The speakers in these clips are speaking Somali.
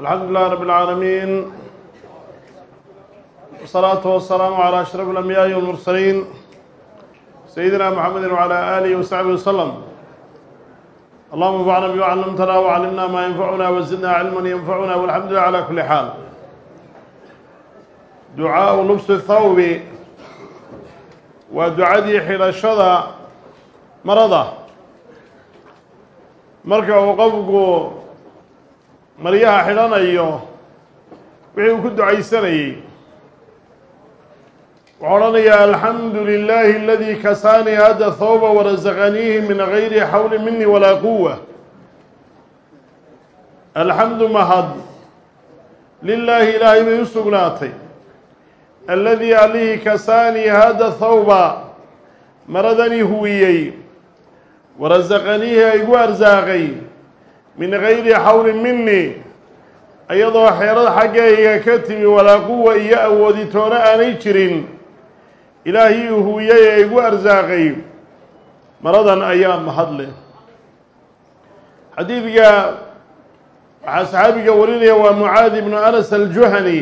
الحمد لله رب العالمين والصلاة والسلام على أشرف الأنبياء والمرسلين سيدنا محمد وعلى آله وصحبه وسلم اللهم انفعنا بما علمتنا وعلمنا ما ينفعنا وزدنا علما ينفعنا والحمد لله على كل حال دعاء لبس الثوب ودعadii xidhashada marada marka uu qofku maryaha xidhanayo wixii uu ku ducaysanayey wuxuu odhanayaa alxamdu lilaahi aladii kasaanii hada thawba warasaqaniihi min gayri xawli mini walaa quwa alxamdu mahad lilaahi ilaahay bay u sugnaatay. Aladii allihii kasaanii hada thawba maradanii huwiyey. Warasaqaniihi aygu arsaaqay min gayri xawli mini iyadoo xeerad xaggayga ka timi walaa quwa iyo awooditoona aanay jirin ilaahii uu huwiyey ee igu arsaaqay. Maradan ayaa mahadle xadiidka waxaa saxaabiga warinaya waa mucaadi ibnu anas aljuhani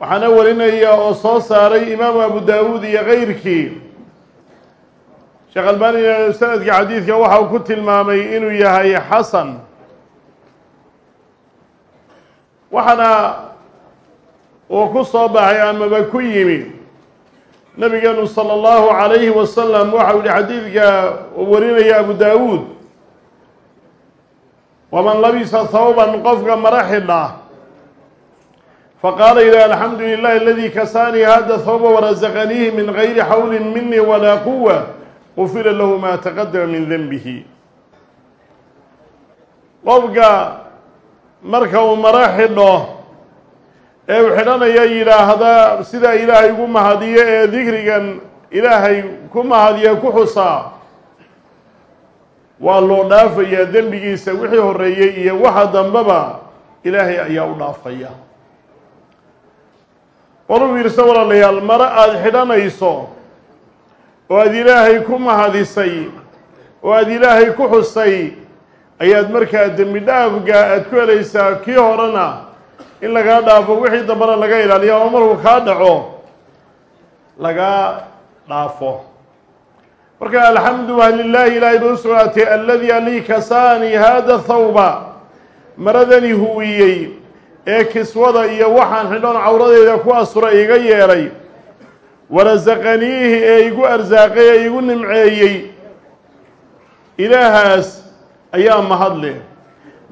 waxaana warinaya oo soo saaray imaamu abu daawuud iyo keyrkii sheekh albanina sanadka xadiidka waxa uu ku tilmaamay inuu yahay xasan waxaana uu ku soo baxay amaba ku yimi nabigeenu salى اllahu عalayhi wasalam waxau yihi xadiidka uu warinaya abu daawuud waman labisa thawban qofka mara xidha faqaala yidhi alxamdu lilahi aladii kasaanii hada thawba warasaqaniihi min gayri xawli mini walaa quwa gufira lahu ma taqadama min denbihi qofka marka uu maro xidho ee uu xidhanaya yidhaahda sidaa ilaahay ugu mahadiyo ee dikrigan ilaahay ku mahadiya ku xusaa waa loo dhaafayaa dembigiisa wixii horeeyey iyo waxa dambeba ilaahay ayaa u dhaafaya. War u fiirso walaalayaal maro aada xidhanayso oo aada ilaahay ku mahadisay oo aada ilaahay ku xusay ayaad markaa dembi dhaafga aada ku helaysaa kii horena in lagaa dhaafo wixii dambena laga ilaaliyo ama markuu kaa dhaco lagaa dhaafo. Marka alxamdu lilaahi ilaahay ba u sugnaatay aladii alii kasaanii hada thawba. Maradani huwiyey ee kiswada iyo waxaan xidhoon cawradeeda ku asura iga yeelay warasaqaniihi ee igu arsaaqay ee igu nimceeyey. Ilaahaas ayaa mahadle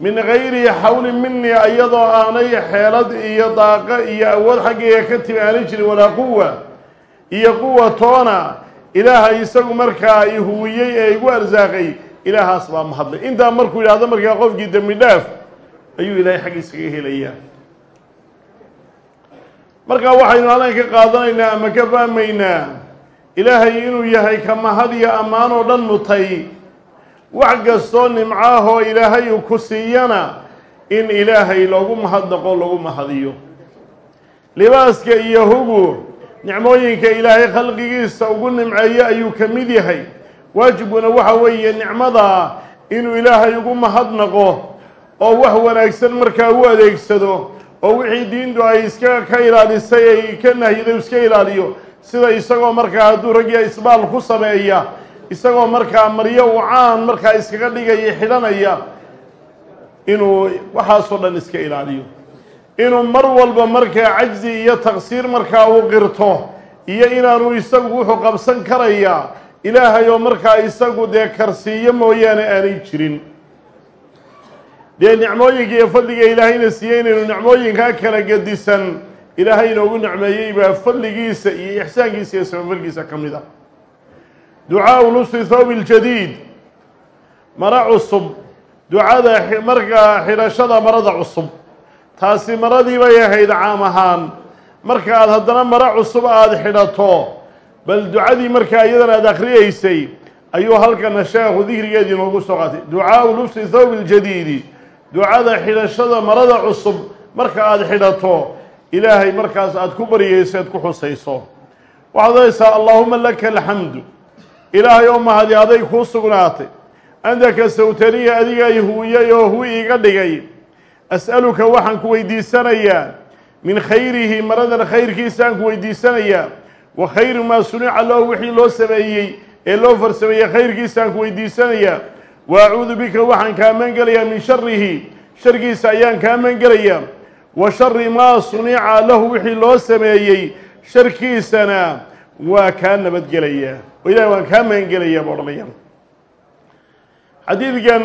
min gayri xawli mini iyadoo aanay xeelad iyo daaqo iyo awood xaggayga ka timi aanay jirin walaa quwa iyo quwa toona ilaaha isagu markaa i huwiyey ee igu arsaaqay ilaahaas baa mahadlay intaa markuu yidhahdo markaa qofkii dembi dhaaf ayuu ilaahay xaggiisa helayaa markaa waxaynu halkan ka qaadanaynaa ama ka fahmaynaa ilaahay inuu yahay ka mahad iyo ammaan oo dhan mutay. Wax kastoo nimcaahoo ilaahay uu ku siiyana in ilaahay loogu mahadnaqo lagu mahadiyo. Libaaska iyo hugu nicmooyinka ilaahay khalqigiisa ugu nimceeyo ayuu ka mid yahay. Waajibkuna waxa weeye nicmada inuu ilaahay ugu mahadnaqo oo wax wanaagsan markaa u adeegsado oo wixii diintu ay iska ka ilaalisay ay ka nahyiday iska ilaaliyo. Sida isagoo markaa hadduu ragya isbaal ku sameeya isagoo markaa maryo uu caan markaa iskaga dhigaya xidhanaya inuu waxaasoo dhan iska ilaaliyo. Inuu mar walba markaa cajzi iyo taqsiir markaa uu qirto iyo inaanu isagu wuxuu qabsan karaya ilaahay oo markaa isagu dee karsiiyo mooyaane aanay jirin dee nicmooyinka iyo fadliga ilaahayna siiyey inaynu nicmooyinkaa kala gedisan ilaahay inoogu nicmeeyey baa fadligiisa iyo ixsaankiisa iyo samafalkiisa ka mid ah. Ducaau lubsi thawbi ljadiid maro cusub. Ducada markaa xidhashada marada cusub. Taasi maradii bay ahayd caam ahaan. Marka aad haddana maro cusub aada xidhato bal ducadii markaa iyadan aada akhriyeysay ayuu halkana sheekhu dikrigeedii noogu soo qaatay. Ducaau lubsi thawbi ljadiidi ducada xidhashada marada cusub marka aada xidhato ilaahay markaas aada ku baryayso ead ku xusayso. Waxaad odhaysaa allaahuma laka alxamdu ilaahay oo mahadi kuu sugnaatay. Anta kasawtaniya adigaa i huwiyey oo huwi iiga dhigay. As'aluka waxaan ku weydiisanayaa. Min khayrihi maradan khayrkiisaan ku weydiisanayaa. Wa khayru maa sunica lahu wixii loo sameeyey ee loo farsameeyey khayrkiisaan ku weydiisanayaa wa acuudu bika waxaan kaa maangelayaa min sharihi sharkiisa ayaan kaa maangelayaa wa shari maa sunica lahu wixii loo sameeyey. Sharkiisana waa kaa nabadgelayaa. Oo ilahi waan kaa maangelayaa ba odhanaya xadiidkan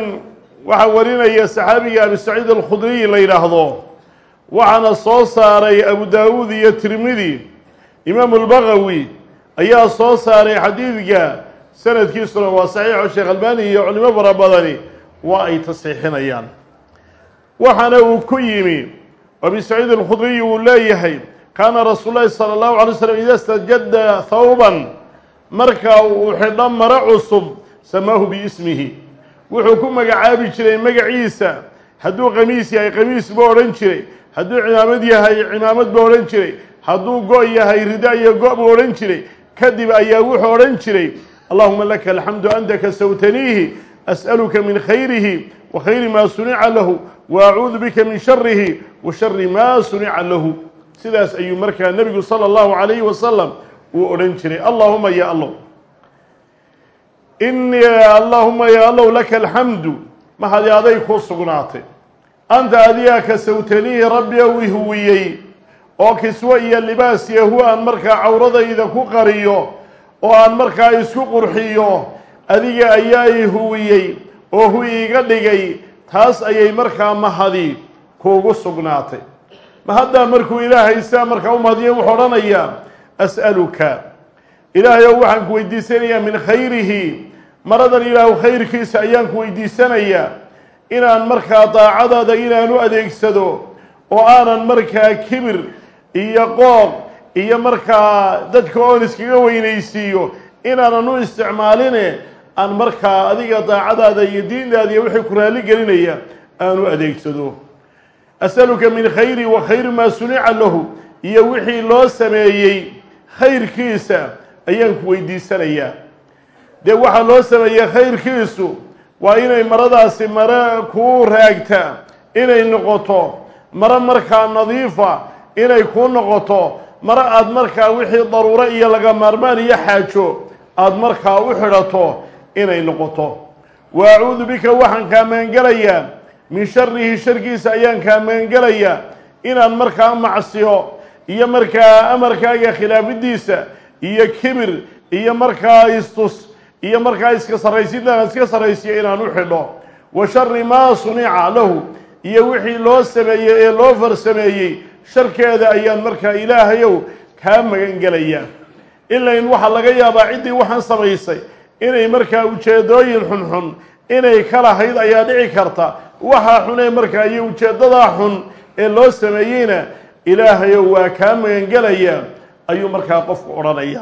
waxaa warinaya saxaabiga abi saciid alkhudriy la yidhaahdo waxaana soo saaray abu daawuud iyo tirmidi. Imaamu lbagawi ayaa soo saaray xadiidka sanadkiisuna waa saxiixo sheekh albani iyo culimo fara badani waa ay tasxiixinayaan waxaana uu ku yimi abi saciid alkhudriy uu leeyahay kaana rasuul lahi sala allahu alay slam ida stajada thawban marka uu xidho maro cusub samaahu biismihi. Wuxuu ku magacaabi jiray magaciisa hadduu qamiis yahay qamiis buu odhan jiray hadduu cimaamad yahay cimaamad buu odhan jiray hadduu go' yahay rida iyo go' buu odhan jiray kadib ayaa wuxuu odhan jiray allahuma laka alxamdu anta kasawtaniihi as'aluka min khayrihi wa khayri maa sunica lahu wa acuudu bika min sharihi wa shari maa sunica lahu. Sidaas ayuu markaa nebigu sala allahu calayhi wasalam uu odhan jiray allahuma ya allow inii allahuma ya allow laka alxamdu mahadi aday kuu sugnaatay. Anta adigaa kasawtaniihi rabbi ow ihuwiyey oo kiswo iyo libaas yahu markaa cawradayda ku qariyo oo aan markaa isku qurxiyo adiga ayaa ihuwiyey oo hu iiga dhigay taas ayay markaa mahadi kuugu sugnaatay. Ma haddaa markuu ilaahay saa markaa u mahadiya wuxuu odhanayaa as'aluka ilaahay ow waxaan ku weydiisanayaa min khayrihi. Maradan ilaahu khayrkiisa ayaan ku weydiisanayaa inaan markaa daacadaada inaan u adeegsado oo aanan markaa kibir iyo qooq iyo markaa dadka oon iskaga weynaysiiyo inaanan u isticmaaline aan markaa adiga daacadaada iyo diindaada iyo wixii ku raalli gelinaya aan u adeegsado. Asaluka min khayri wa khayri maa sunica lahu iyo wixii loo sameeyey khayrkiisa ayaan ku weydiisanayaa. Dee waxaa loo sameeyey khayrkiisu waa inay maradaasi mare kuu raagta inay noqoto mare markaa nadiifa inay kuu noqoto mare aada markaa wixii daruuro iyo laga maarmaan iyo xaajo aada markaa u xidhato inay noqoto. Wa acuudu bika waxaan kaa maangelayaa min sharihi sharkiisa ayaan kaa maangelayaa inaan markaa macsiyo iyo markaa amarkaaga khilaafidiisa iyo kibir iyo markaa istus iyo markaa iska sarraysidaan iska sarraysiyo inaan u xidho. Wa shari maa sunica lahu iyo wixii loo sameeyey ee loo farsameeyey sharkeeda ayaan markaa ilaahayow kaa magangelayaa. Ilain waxaa laga yaabaa ciddii waxaan samaysay inay markaa ujeedooyin xunxun inay ka lahayd ayaa dhici karta. Waxaa xunee markaa iyo ujeeddadaa xun ee loo sameeyeyna ilaahayow waa kaa magangelayaa ayuu markaa qofku odhanaya.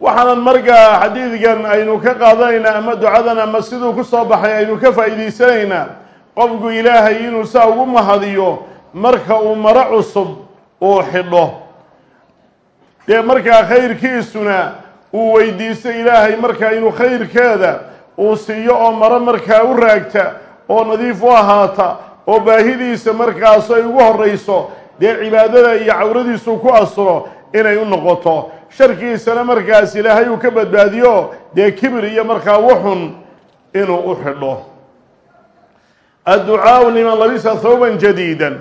Waxaanan markaa xadiidkan aynu ka qaadanaynaa ama ducadan ama siduu ku soo baxay aynu ka faa'iidaysanaynaa qofku ilaahay inuu saa ugu mahadiyo marka uu maro cusub uu xidho. Dee markaa khayrkiisuna uu weydiisto ilaahay markaa inuu khayrkeeda uu siiyo oo maro markaa u raagta oo nadiif u ahaata oo baahidiisa markaas ay ugu horrayso dee cibaadada iyo cawradiisu ku asuro inay u noqoto. Sharkiisana markaas ilaahay uu ka badbaadiyo dee kibir iyo markaa wuxun inuu u xidho. Adducaau liman labisa thawban jadiidan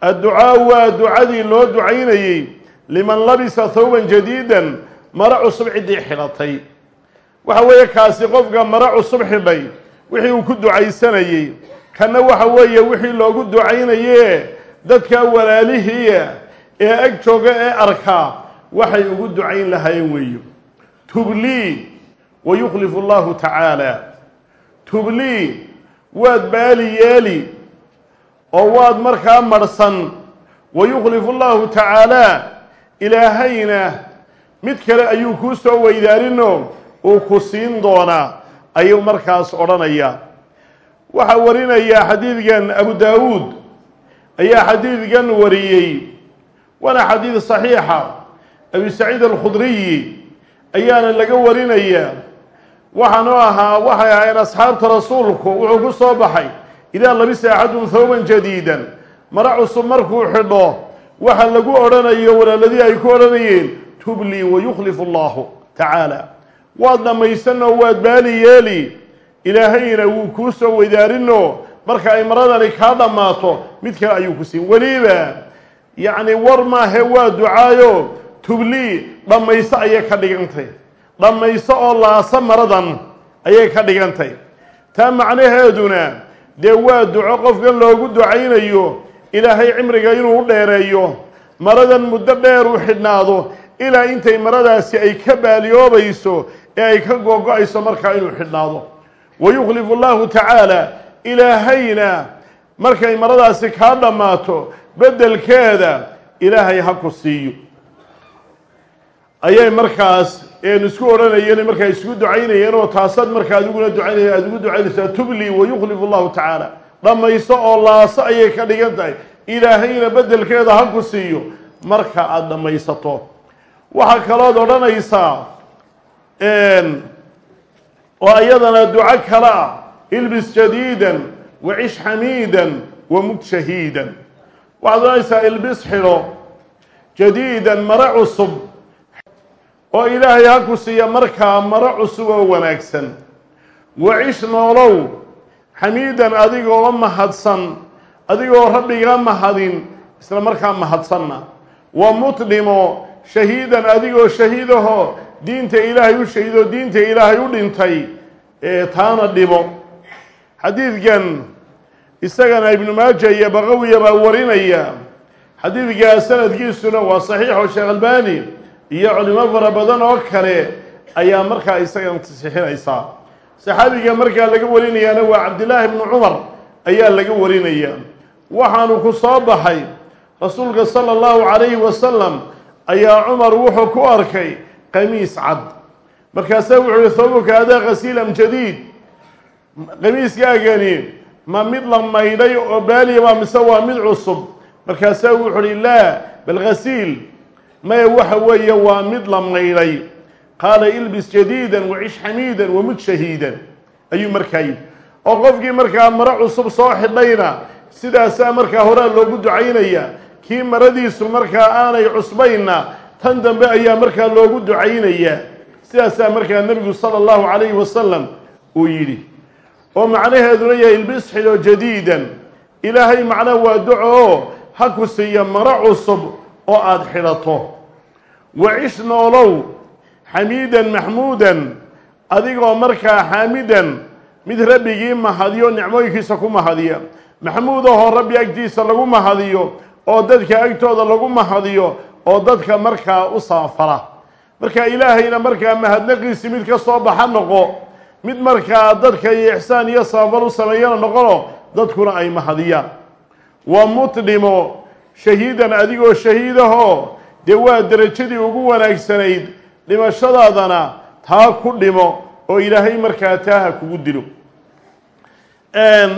adducaau waa ducadii loo ducaynayey liman labisa thawban jadiidan maro cusub ciddii xidhatay waxa weeye kaasi qofka maro cusub xidhay wixii uu ku ducaysanayey. Kanna waxa weeye wixii loogu ducaynaye dadka walaalihiia ee ag jooga ee arkaa waxay ugu ducayn lahaayeen weeyo. Tublii wa yukhlifu allahu tacaala. Tublii waad baali yeeli oo waad markaa marhsan wa yukhlifu allahu tacaala ilaahayna mid kale ayuu kuu soo weydaarinoo uu ku siin doonaa ayuu markaas odhanayaa waxaa warinayaa xadiidkan abu daawuud ayaa xadiidkan wariyey. Waana xadiid saxiixa. Abi saciid alkhudriyi ayaana laga warinayaa. Waxaanu ahaa waxay ahayn asxaabta rasuulku wuxuu ku soo baxay idaa labisa axadun thawban jadiidan. Mara cusub markuu xidho waxa lagu odhanayo walaaladii ay ku odhanayeen tublii wayukhlifu allahu tacaala waad dhammaysanoo waad baali yeeli. Ilaahayna wuu kuu soo weydaarinoo marka ay maradani kaa dhammaato mid kale ayuu ku siin. Weliba yacni war maahe waa ducaayo tublii dhammayso ayay ka dhigantay. Dhammayso oo laasa maradan ayay ka dhigantay. Taa macnaheeduna dee waa duco qofkan loogu ducaynayo ilaahay cimriga inuu u dheereeyo maradan muddo dheer u xidhnaado ilaa intay maradaasi ay ka baaliyoobayso ee ay ka googo-ayso markaa inuu xidhnaado. Wa yukhlifu allahu tacaala ilaahayna markay maradaasi kaa dhammaato beddelkeeda ilaahay ha ku siiyo. Ayay markaas een isku odhanayeen markaa isku ducaynayeen oo taasaad markaa adiguna ducaynaya aada ugu ducaynaysaa tublii wa yukhlifu allahu tacaala. Dhammayso oo laaso ayay ka dhigan tahay. Ilaahayna beddelkeeda ha ku siiyo. Marka aada dhammaysato. Waxaa kalood odhanaysaa oo iyadana duco kale ah. Ilbis jadiidan wacish xamiidan wamut shahiidan. Waxaad odhanaysaa ilbis xidho. Jadiidan mare cusub oo ilaahay ha ku siiya markaa maro cusub oo wanaagsan. Wacish noolow xamiidan adigoo mahadsan adigoo rabbiga mahadin isla markaa mahadsanna. Wa mutdhimo shahiidan adigoo shahiidahoo diinta ilaahay u shahiidoo diinta ilaahay u dhintay ee taana dhimo xadiidkan isagana ibnu maaja iyo baqawiya baa warinaya. Xadiidkaa sanadkiisuna waa saxiixo sheekh albani iyo culimo fara badan oo kale ayaa markaa isagan tasixinaysaa saxaabiga markaa laga warinayaana waa cabdillaahi bnu cumar ayaa laga warinaya. Waxaanu ku soo baxay rasuulka sala allahu calayhi wasalam ayaa cumar wuxuu ku arkay qamiis cad. Markaasaa wuxuu yihi thawbuka adaa khasiil am jadiid. Qamiiskaagani ma mid la maydhay oo baaliya baa mise waa mid cusub. Markaasaa wuxuu uhi laa bal khasiil maya waxa weeye waa mid la maydhay. Qaala ilbis jadiidan wacish xamiidan wamud shahiidan. Ayuu markaa yidhi oo qofkii markaa maro cusub soo xidhayna sidaasaa markaa horaa loogu ducaynaya. Kii maradiisu markaa aanay cusbayna tan dambe ayaa markaa loogu ducaynayaa sidaasaa markaa nebigu sala allahu calayhi wasalam uu yidhi. Oo macnaheeduna yahay ilbis xidho jadiidan. Ilaahay macnaa waa duco oo ha ku siiya maro cusub oo aada xidhato wacish noolow xamiidan maxmuudan adigoo markaa xaamidan mid rabbigii mahadiyo nicmooyinkiisa ku mahadiya maxmuud ahoo rabbi agtiisa lagu mahadiyo oo dadka agtooda lagu mahadiyo oo dadka markaa u saafara. Marka ilaahayna markaa mahadnaqiisi mid ka soo baxa noqo mid markaa dadka iyo ixsaan iyo samafal u sameeyana noqono dadkuna ay mahadiyaan wa mutdhimo shahiidan adigoo shahiidahoo dee waa derajadii ugu wanaagsanayd dhimashadaadana taa ku dhimo oo ilaahay markaa taa ha kugu dilo.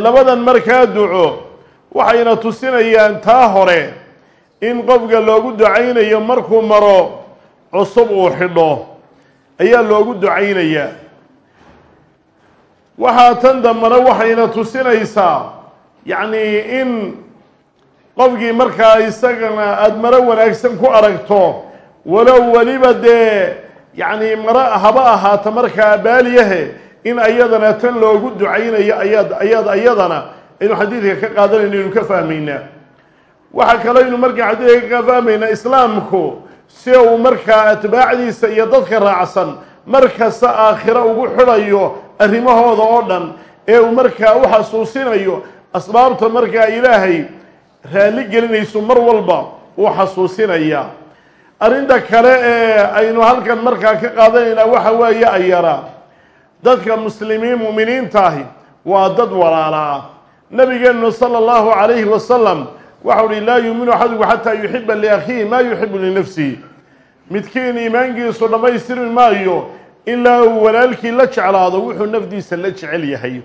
Labadan markaa duco waxayna tusinayaan taa hore in qofka loogu ducaynayo markuu maro cusub uu xidho. Ayaa loogu ducaynayaa. Waxaa tan dambana waxayna tusinaysaa yacnii in qofkii markaa isagana aada maro wanaagsan ku aragto walow weliba dee yacni maro haba ahaata markaa baaliyahe in ayadana tan loogu ducaynayo ayaad ayaad ayadana aynu xadiidka ka qaadanayno aynu ka fahmaynaa waxaa kaloo aynu markaa xadiidka ka fahmaynaa islaamku si uu markaa atbaacdiisa iyo dadka raacsan mar kasta aakhiro ugu xidhayo arrimahooda oo dhan ee uu markaa u xasuusinayo asbaabta markaa ilaahay raalli gelinayso mar walba uu xasuusinaya arrinta kale ee aynu halkan markaa ka qaadanaynaa waxa weeye ayara dadka muslimiin mu'miniintaahi waa dad walaalaa nabigeennu sala allahu calayhi wasalam waxau uhi laa yuuminu axaduku xataa yuxiba liakhiihi maa yuxibu linafsihi midkiin iimaankiisu dhammaystiri maayo ilaa uu walaalkii la jeclaado wuxuu nafdiisa la jecel yahay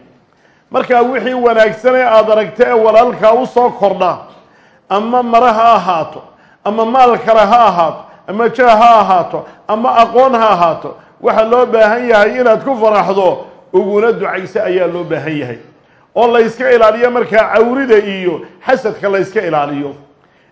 markaa wixii wanaagsanee aada aragta ee walaalkaa soo kordha ama mare ha ahaato ama maal kale ha ahaato ama jah ha ahaato ama aqoon ha ahaato waxaa loo baahan yahay inaad ku faraxdo uguna ducayso ayaa loo baahan yahay. Oo la yska ilaaliyo markaa cawrida iyo xasadka la yska ilaaliyo.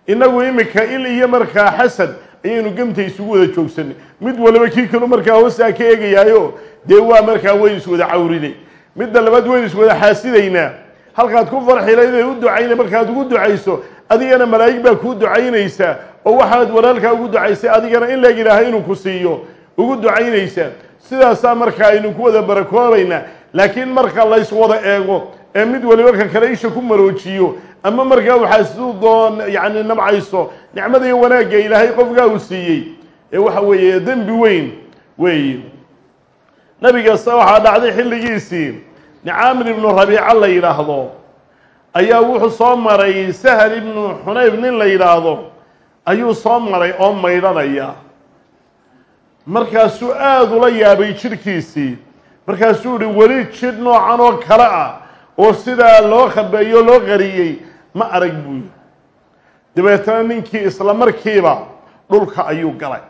Innagu iminka il iyo markaa xasad ayaynu gemta isugu wada joogsanay. Mid waliba kii kalu markaa hoosaa ka eegayaayo dee waa markaa weyn iswada cawriday midda labaad weyn iswada xaasidaynaa halkaad ku farxilayday u ducayna markaad ugu ducayso adigana malaa'ig baa kuu ducaynaysa oo waxaad walaalkaa ugu ducaysay adigana in leeg ilaahay inuu ku siiyo. Ugu ducaynaysa. Sidaasaa markaa aynu ku wada barakoobaynaa laakiin marka lays wada eego ee mid waliba ka kale isha ku maroojiyo ama markaa waxaa siduu doon yacni nabcayso nicmada wanaagga ilaahay qofkaa uu siiyey ee waxa weeye dembi weyn weeye nabigasta waxaa dhacday xilligiisii. Nicaamir ibnu rabiica la yidhaahdo. Ayaa wuxuu soo maray sahal ibnu xunayb nin la yidhaahdo. Ayuu soo maray oo maydhanaya. Markaasuu aada ula yaabay jidhkiisii markaasuu ihi weli jidh noocan oo kale ah oo sidaa loo khabeeyo loo qariyey ma arag buuyi dabeetana ninkii isla markiiba dhulka ayuu galay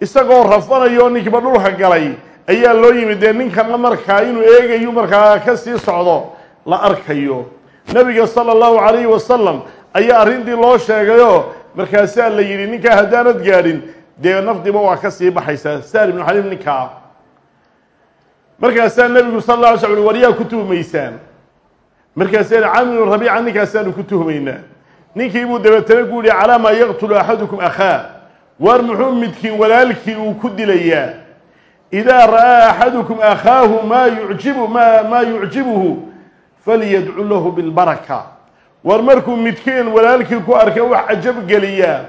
isagoo rafanayo oo ninkiiba dhulka galay ayaa loo yimid dee ninkana markaa inuu eegayo markaa ka sii socdo la arkayo. Nebiga sala allahu calayhi wasalam ayaa arrintii loo sheegayoo markaasaa la yidhi ninkaa haddaanad gaadhin dee nafdiba waa ka sii baxaysaa. Saar ibnu xaliim ninkaa. Markaasaa nebigu sal alla alay sl ui war yaa ku tuhmaysaan? Markaasaa camr ibnu rabiica ninkaasaanu ku tuhmaynaa. Ninkii buu dabeetana ku yihi calaa maa yaqtulu axadukum akhaa waar muxuu midkiin walaalkii uu ku dilayaa? Idaa ra'aa axadukum akhaahu maa yucjibu ma maa yucjibuhu falyadcu lahu bilbaraka. War markuu midkiin walaalkii ku arka wax cajab geliyaa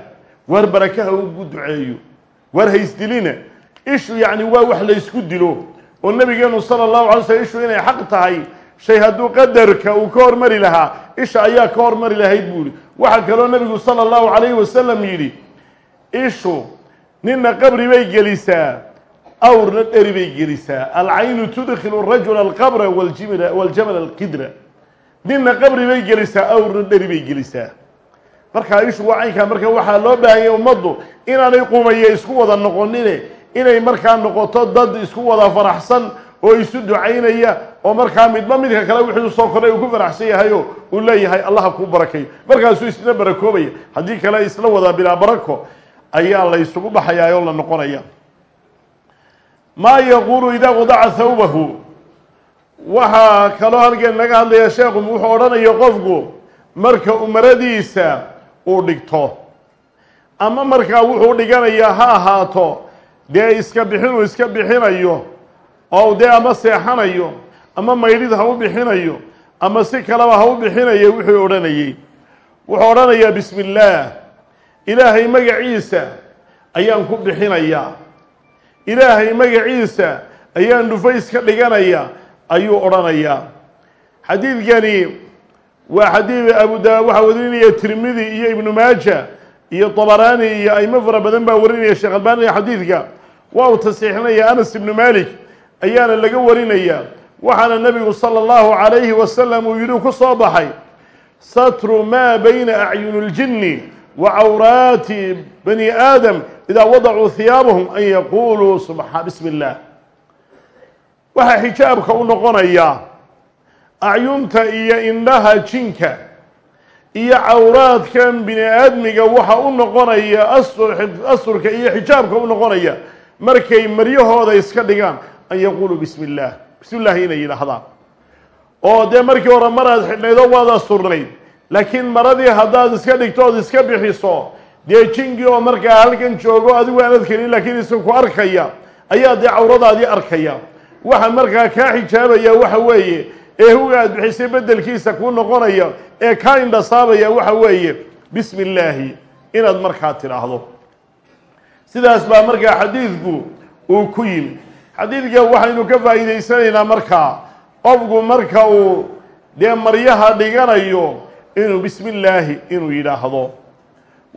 waar barakaha ugu duceeyo. Waar haysdilina ishu yacni waa wax laysku dilo. Oo nabigeenu sala allahu alay slm ishu inay xaq tahay. Shay hadduu qadarka uu ka hormari lahaa isha ayaa ka hormari lahayd buu yihi waxaa kaloo nabigu sala allahu calayhi wasalam yidhi ishu nina qabri bay gelisaa awrna dheri bay gelisaa. Alcaynu tudkilu rajula alqabra waljamal alqidra. Nina qabri bay gelisaa awrna dheri bay gelisaa. Markaa ishu waa caynkaa marka waxaa loo baahanyay ummaddu inaanay qumaya isku wada noqonine inay markaa noqoto dad isku wada faraxsan oo isu ducaynaya oo markaa midba midka kale wixii u soo koray uu ku faraxsan yahayo uu leeyahay allaha kuu barakayo markaasuu isna barakoobaya haddii kale isla wada bilaa barako ayaa la ysugu baxayaa oo la noqonaya. Maa yaquulu idaa wadaca thawbahu waxaa kaloo halkeen naga hadlaya sheekhu wuxuu odhanaya qofku marka umaradiisa uu dhigto. Ama markaa wuxuu dhiganayaa ha ahaato dee iska bixin uu iska bixinayo oo dee ama seexanayo ama maydhid ha u bixinayo ama si kaleba ha u bixinayo wuxuu odhanayey wuxuu odhanayaa bismi illaah ilaahay magaciisa ayaan ku bixinayaa ilaahay magaciisa ayaan dhufays ka dhiganaya ayuu odhanayaa xadiidkani waa xadiid abu da waxaa warinaya tirmidi iyo ibnu maaja iyo طabaraani iyo aimo fara badan baa warinaya sheekh albaniga xadiidka waa uu tasiixinaya anas ibnu malik ayaana laga warinaya waxaana nebigu salى اllahu عalayhi wasalam uu yidhi ku soo baxay satru maa bayna acyuni اljini wa cawraati bani aadam idaa wadacuu hiyaabahum an yaquluu subxa bismi اllah waxaa xijaabka u noqonaya acyunta iyo indhaha jinka iyo cawraadkan bini aadmiga waxa u noqonaya asurka iyo xijaabka u noqonaya markay maryahooda iska dhigaan an yaquuluu bismi illaah bismi llahi inay yidhaahdaan. Oo dee markii hore maraad xidhnaydoo waad asurnayd laakiin maradii haddaad iska dhigto ood iska bixiso. Dee jinkii oo markaa halkan joogo adigu aanad kelin laakiin iska ku arkaya. Ayaa dee cawradaadii arkaya. Waxa markaa kaa xijaabaya waxa weeye ee huga aad bixisay beddelkiisa kuu noqonaya ee kaa indhasaabaya waxa weeye bismi illaahi inaad markaa tidhaahdo. Sidaas baa markaa xadiidku uu ku yimi xadiidka waxaynu ka faa'iidaysanaynaa markaa qofku marka uu dee maryaha dhiganayo inuu bismi illaahi inuu yidhaahdo.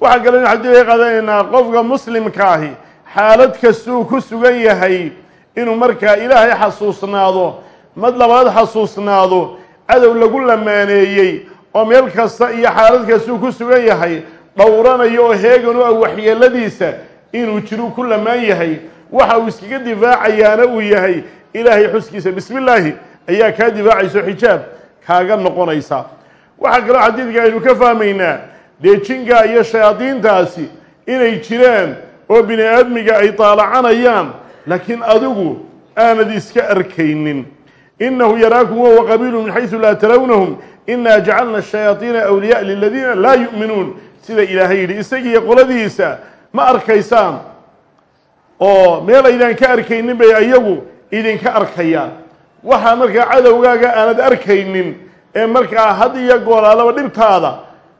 Waxaa kaloo inu xadiid ka qaadanaynaa qofka muslimka ahi xaalad kastuu ku sugan yahay inuu markaa ilaahay xasuusnaado mad labaad xasuusnaado cadow lagu lamaaneeyey oo meel kasta iyo xaalad kastuu ku sugan yahay dhowranayo oo heegan u ah waxyeeladiisa inuu jiru ku lamaan yahay. Waxa uu iskaga difaacayaana uu yahay ilaahay xuskiisa bismi illaahi ayaa kaa difaacayso xijaab kaaga noqonaysa waxaa kaloo xadiidka aynu ka fahmaynaa dee jinka iyo shayaadiintaasi inay jiraan oo bini aadmiga ay taalacanayaan laakiin adigu aanad iska arkaynin. Inahu yaraakum wahuwa qabiilu min xaysu laa tarawnahum inaa jacalna shayaadiina awliyaa liladiina laa yu'minuun. Sida ilaahay yidhi isagiiyo qoladiisa ma arkaysaan oo meel aydaan ka arkaynin bay ayagu idinka arkayaan. Waxaa markaa cadowgaaga aanad arkaynin ee markaa had iyo goolaalaba dhibtaada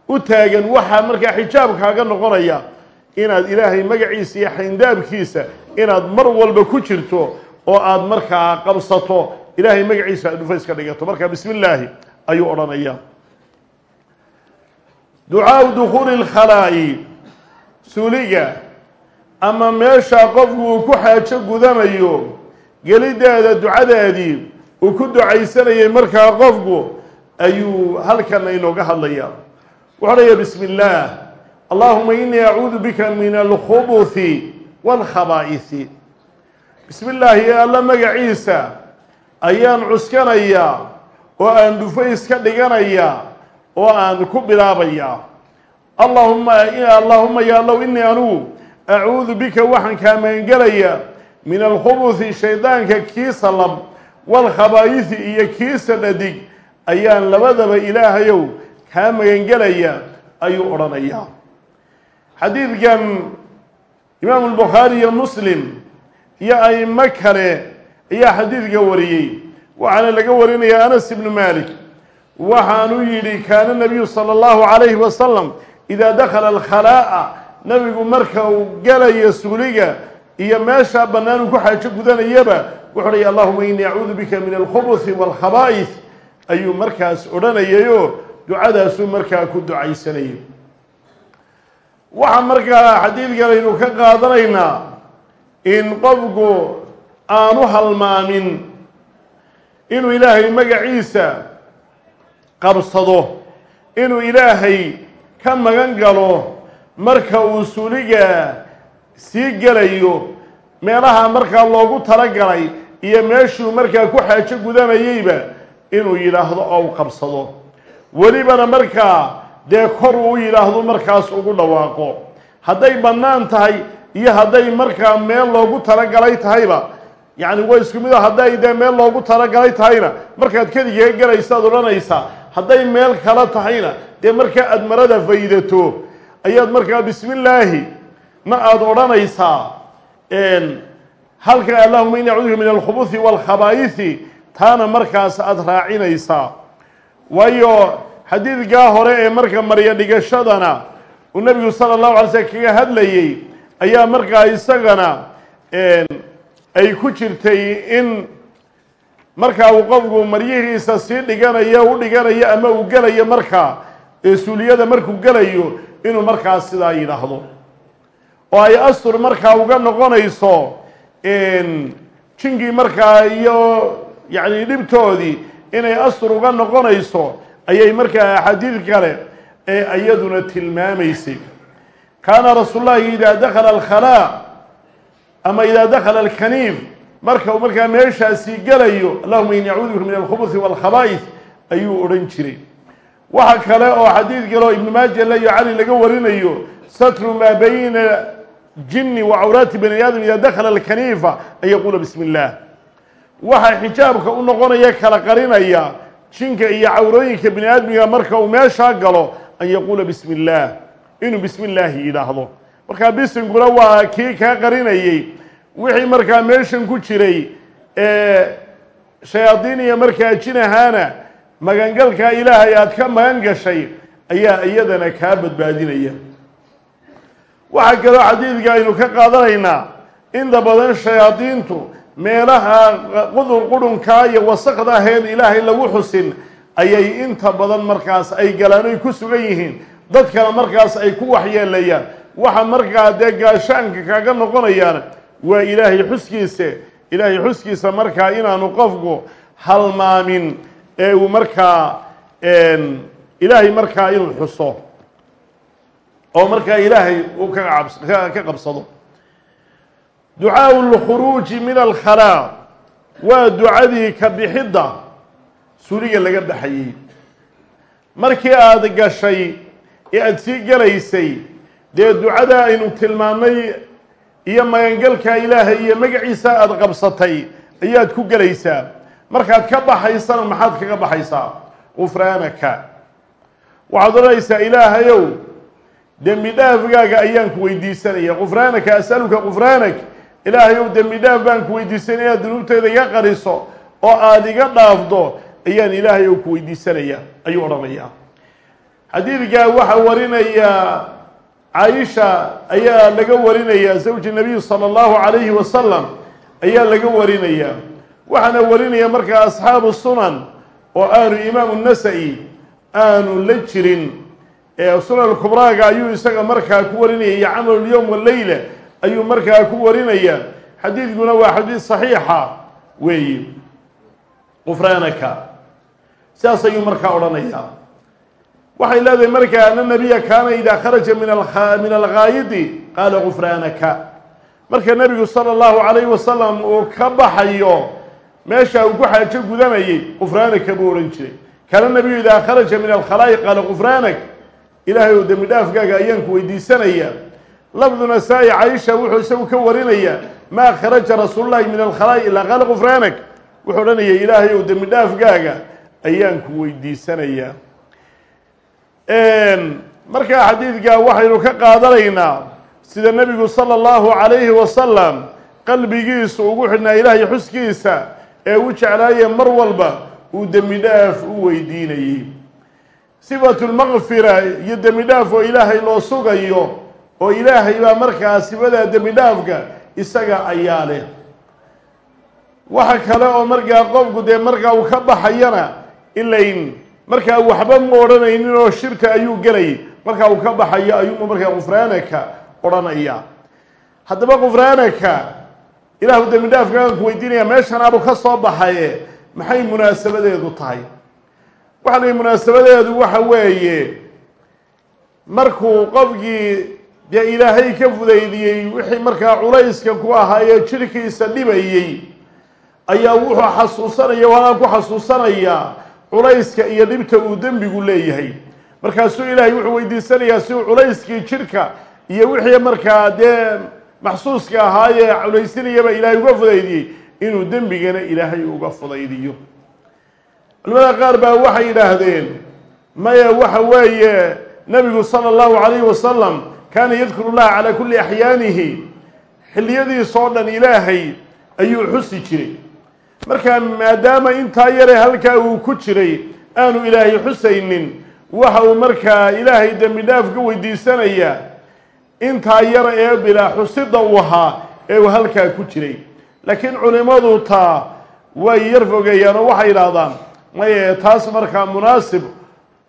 u taagan waxaa markaa xijaabkaaga noqonaya inaad ilaahay magaciisa iyo xayndaabkiisa inaad mar walba ku jirto oo aad markaa qabsato ilaahay magaciisa aad dhufays ka dhigato. Marka bismi illaahi ayuu odhanaya. Ducaau dukhuuli lkhalaa'i suuliga ama meesha qofku uu ku xaajo gudanayo gelideeda ducadeedii uu ku ducaysanayay markaa qofku ayuu halkan inooga hadlaya wuxuu dhaya bismi illaah allahuma inii acuudu bika min alkhubuthi waalkhabaa'isi bismi illaahi alla magaciisa ayaan cuskanayaa oo aan dhufays ka dhiganayaa oo aan ku bilaabayaa. Allahuma allaahuma ya allow inii anugu acuudu bika waxaan kaa magangelayaa min alkhubuthi shaydaanka kiisa lab waalkhabaa'isi iyo kiisa dhadig ayaan labadaba ilaahayow kaa magangelayaa ayuu odhanayaa xadiidkan imaamu albukhaari iyo muslim iyo aimo kale ayaa xadiidka wariyey. Waxaana laga warinayaa anas ibnu malik waxaanuu yidhi kaana nabiyu sala allahu calayhi wasalam idaa dakhala alkhalaa'a. Nabigu marka uu galayo suuliga iyo meeshaa bannaan uu ku xaajo gudanayaba wuxuu dhaya allahuma inii acuudu bika min alkhubuthi waalkhabaa'is ayuu markaas odhanayayoo ducadaasuu markaa ku ducaysanayay waxaa markaa xadiidkan aynu ka qaadanaynaa in qofku aanu halmaamin inuu ilaahay magaciisa qabsado inuu ilaahay ka magan galo marka uu suuliga sii gelayo meelaha markaa loogu talagalay iyo meeshuu markaa ku xaajo gudanayayba inuu yidhaahdo oo u qabsado. Welibana markaa dee kor uu yidhaahdo markaas ugu dhawaaqo. Hadday bannaan tahay iyo hadday markaa meel loogu talagalay tahayba yacni waa isku mid a hadday dee meel loogu talagalay tahayna markaad kediga gelaysaad odhanaysaa hadday meel kala tahayna dee markaa aad marada faydato ayaad markaa bismi illaahi ma aada odhanaysaa halka allahuma ini acuuduka min alkhubuthi waalkhabaa'isi taana markaas aada raacinaysaa. Waayo xadiidkaa hore ee marka marya dhigashadana uu nebigu sala allahu alay slm kaga hadlayey ayaa markaa isagana ay ku jirtay in markaa uu qofku maryihiisa sii dhiganayo u dhiganayo ama uu gelayo markaa suuliyada markuu gelayo inuu markaas sidaa yidhaahdo. Oo ay astur markaa uga noqonayso jinkii markaa iyo yacni dhibtoodii inay astur uga noqonayso ayay markaa axaadiid kale ee iyaduna tilmaamaysay. Kaana rasuul llahi idaa dakhala alkhalaa ama idaa dakhala alkaniif marka uu markaa meeshaasi gelayo allahuma ini acuudu bika min alkhubuthi waalkhabaa'is ayuu odhan jiray. Waxa kale oo xadiid kale oo ibnu maaja le iyo cali laga warinayo satru maa bayna jinni wa cawraati bani aadam idaa dakhala alkaniifa an yaquula bismi illaah waxaa xijaabka u noqonaya kala qarinaya jinka iyo cawrooyinka bini aadmiga marka uu meeshaa galo an yaquula bismi illaah inuu bismi illaahi yidhaahdo. Markaa bisinkuna waa kii kaa qarinayey wixii markaa meeshan ku jiray ee shayaadiin iyo markaa jin ahaana magangalkaa ilaahay aad ka magan gashay ayaa iyadana kaa badbaadinaya. Waxaa kaloo xadiidka aynu ka qaadanaynaa inta badan shayaadiintu meelaha qudur qurunkaa iyo wasakda aheed ilaahay lagu xusin ayay inta badan markaas ay galaan oy ku sugan yihiin. Dadkana markaas ay ku waxyeelayaan waxa markaa dee gaashaanka kaga noqonayaan waa ilaahay xuskiisa. Ilaahay xuskiisa markaa inaanu qofku halmaamin ee uu markaa ilaahay markaa inuu xuso. Oo markaa ilaahay uu ka ka qabsado ducaau lkhuruuji min alkhalaa waa ducadii ka bixidda suuliga laga baxayey markii aada gashay ee aada sii gelaysay dee ducada aynu tilmaamnay iyo magangalka ilaahay iyo magaciisa aada qabsatay ayaad ku gelaysaa markaad ka baxaysana maxaad kaga baxaysaa? Gufraanaka waxaad odhanaysaa ilaahayow dembi dhaafgaaga ayaan ku weydiisanaya. Gufraanaka asaluka gufraanak ilaahayow dembi dhaaf baan ku weydiisanaya inaad dunuubtayda iga qariso oo aada iga dhaafdo ayaan ilaahayow ku weydiisanaya ayuu odhanayaa. Xadiidkaa waxaa warinaya caaisha ayaa laga warinaya zawji nabiy sala allahu calayhi wasalam ayaa laga warinaya. Waxaana warinaya markaa asxaabu sunan oo aanu imaamu nasa-i aanu la jirin. Sunan kubraaga ayuu isaga markaa ku warinaya iyo camal lyowm waleyla ayuu markaa ku warinaya xadiidkuna waa xadiid saxiixa weeye qufraanaka sidaas ayuu markaa odhanaya waxay leedahay markaa ana nabiya kaana idaa kharaja min min alghaayidi qaala gufraanaka marka nebigu sala allahu calayhi wasalam uu ka baxayo meesha uu ku xaajo gudanayay gufraanaka buu odhan jiray. Kaana nabiyu idaa kharaja min alkhalaa'i qaala gufraanak ilaahay ou dembi dhaafkaaga ayaan ku weydiisanaya lafdu nasaa-i caisha wuxuu isagu ka warinaya maa kharaja rasuululahi min alkhalaa'i ilaa qaala gufraanak wuxuu odhanaya ilaahay ou dembi dhaafkaaga ayaan ku weydiisanayaa. Markaa xadiidka waxaynu ka qaadanaynaa sida nebigu sala allahu calayhi wasalam qalbigiisu ugu xidhnaa ilaahay xuskiisa ee u jeclaaya mar walba uu dembi dhaaf u weydiinayey. Sifatu lmaqfira iyo dembi dhaaf oo ilaahay loo sugayo oo ilaahay baa markaa sifadaa dembi dhaafka isaga ayaa leh. Waxa kale oo markaa qofku dee markaa uu ka baxayana ilayn markaa waxba ma odhanaynin oo shirka ayuu gelay. Markaa uu ka baxayo ayuuma markaa gufraanaka odhanaya. Haddaba gufraanaka ilaahu dembi dhaafkaan ku weydiinaya meeshanaabuu ka soo baxaye maxay munaasabadeedu tahay? Waxa la munaasabadeedu waxa weeye markuu qofkii dee ilaahay ka fudaydiyey wixii markaa culayska ku ahaa ee jirhkiisa dhibayey ayaa wuxuu xasuusanaya waana ku xasuusanayaa culayska iyo dhibta uu dembigu leeyahay. Markaasuu ilaahay wuxuu weydiisanayaa si uu culayskii jirhka iyo wixii markaa dee maxsuuska ahaayee culaysinayaba ilaahay uga fudaydiyey inuu dembigana ilaahay uga fudaydiyo. Culimada qaar baa waxay yidhaahdeen maya waxa weeye nabigu sala allahu calayhi wasalam kaana yadkuru llaha calaa kulli axyaanihi xilliyadiisoo dhan ilaahay ayuu xusi jiray. Markaa maadaama intaa yare halkaa uu ku jiray aanu ilaahay xusaynin waxa uu markaa ilaahay dembi dhaaf ka weydiisanayaa intaa yara ee bilaa xusida uu ahaa ee uu halkaa ku jiray. Laakiin culimmadu taa way yar fogeeyaan oo waxay idhaahdaan maye taas markaa munaasib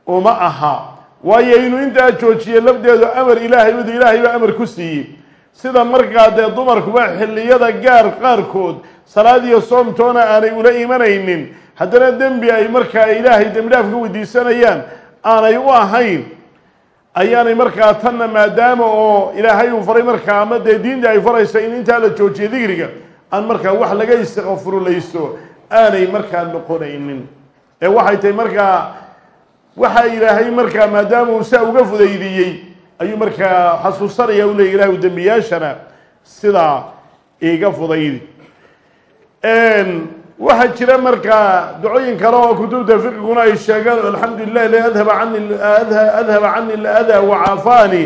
uma aha waayo inuu intaa joojiye lafdeedu amar ilaahay wadu ilaahay baa amar ku siiyey sida markaa dee dumarkuba xilliyada gaar qaarkood salaad iyo soomtoona aanay ula imanaynin haddana dembi ay markaa ilaahay dembi dhaaf ka weydiisanayaan aanay u ahayn ayaanay markaa tanna maadaama oo ilaahay uu faray markaa ama dee diinta ay farayso in intaa la joojiyo digriga aan markaa wax laga istiqfurulaysto aanay markaa noqonaynin ee waxay tahay markaa waxaa ilaahay markaa maadaama uu saa uga fudaydiyey ayuu markaa xasuusanaya u leeyay ilahay dembiyaashana sidaa iga fudaydi. Waxaa jira markaa ducooyin kale oo kutubta fiqiguna ay sheegaan alxamdu lilah li adhaba cani adhaba cani aladaa wacaafaani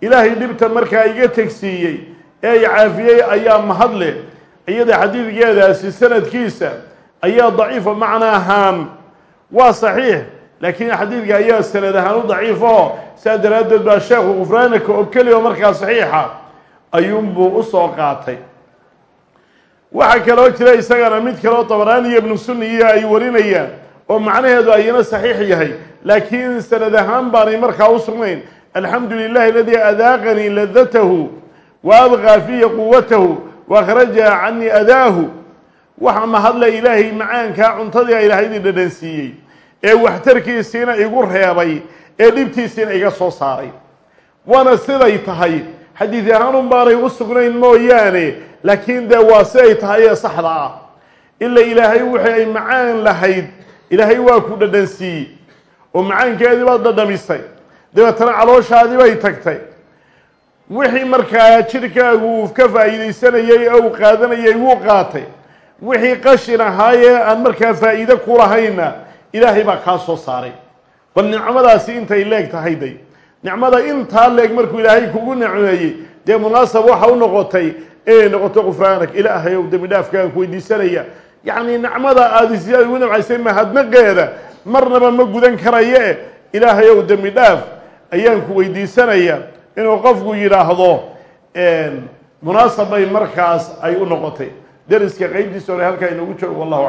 ilaahay dhibta markaa iga tegsiiyey ee ay caafiyey ayaa mahad leh. Iyada xadiidkeedaasi sanadkiisa ayaa daciifa macna ahaan waa saxiix laakiin xadiidka ayaa sanad ahaan u daciifo saa daraaddeed baa sheekhu gufraanaka oo keliya markaa saxiixa ayuunbuu u soo qaatay. Waxaa kaloo jira isagana mid kaleo dabaraani iyo ibnu sunniya ay warinayaan oo macnaheedu ayana saxiix yahay. Laakiin sanad ahaan baanay markaa u sugnayn alxamdu lilahi aladii adaaqanii ladatahu wa abqaa fiihi quwatahu wa akhraja canii adaahu. Waxa mahadle ilaahay macaankaa cuntadii a ilaahaydii dhadhansiiyey ee waxtarkiisiina igu reebay ee dhibtiisiina iga soo saaray. Waana siday tahay xadiid ahaanun baanay u sugnayn mooyaane laakiin dee waa siday tahay ee saxda ah. Ila ilaahay wixii ay macaan lahayd ilaahay waa ku dhadhansiiyey oo macaankeedii baad dhadhamisay. Dabeetana calooshaadii bay tagtay. Wixii markaa jidhkaagu ka faa'iidaysanayey oo uu qaadanayay wuu qaatay. Wixii qashin ahaayee aan markaa faa'iide ku lahayna ilaahay baa kaa soo saaray. Bal nicmadaasi intay leeg tahay day. Nicmada intaa leeg markuu ilaahay kugu nicmeeyey dee munaasab waxa u noqotay inay noqoto qufraanak ilaahay ow dembi dhaafkaan ku weydiisanaya. Yacni nicmada aada sidaad ugu nimcaysay mahadnaqeeda marnaba ma gudan karaye. Ilaahay ow dembi dhaaf ayaan ku weydiisanaya inuu qofku yidhaahdo munaasab bay markaas ay u noqotay. Deriska qeybtiisa hore halkaa inoogu joogo wallahu aclam